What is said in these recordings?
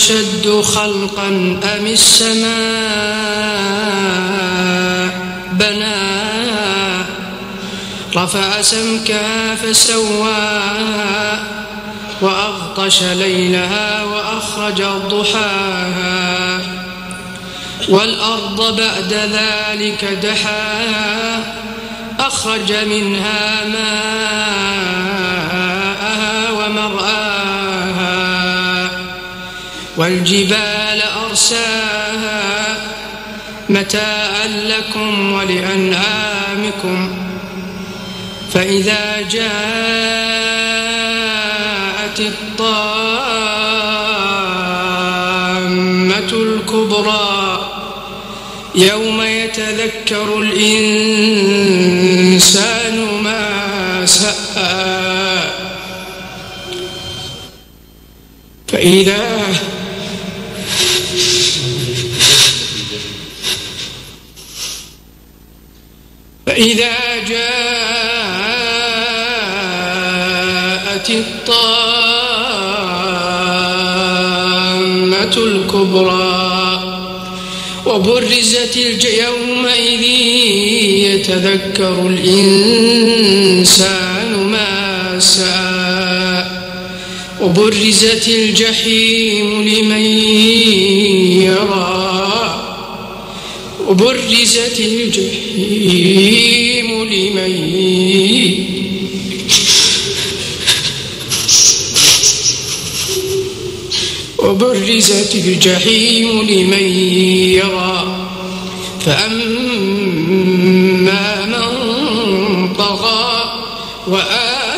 أشد خلقا أم السماء؟ بناها رفع سمكها فسواها وأغطش ليلها وأخرج ضحاها والأرض بعد ذلك دحاها أخرج منها ماءها والجبال أرساها متاعا لكم ولأنعامكم. فإذا جاءت الطامة الكبرى يوم يتذكر الإنسان ما سعى فإذا فإذا جاءت الطامة الكبرى وبرزت يومئذ يتذكر الإنسان ما سعى وبرزت الجحيم لمن يرى. وبرزت الجحيم لمن وبرزت الجحيم لمن يرى. فأما من طغى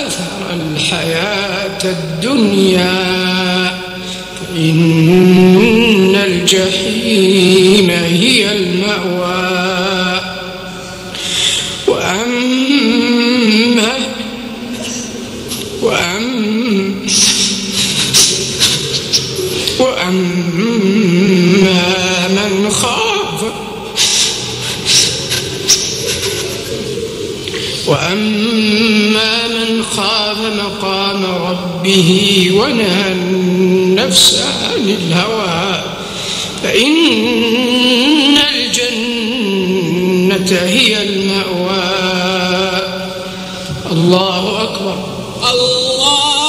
وآثر الحياة الدنيا فإن الجحيم هي المأوى. وأما وأما وأما وأما من خاف مقام ربه ونهى النفس عن الهوى فإن الجنة هي المأوى. الله أكبر. الله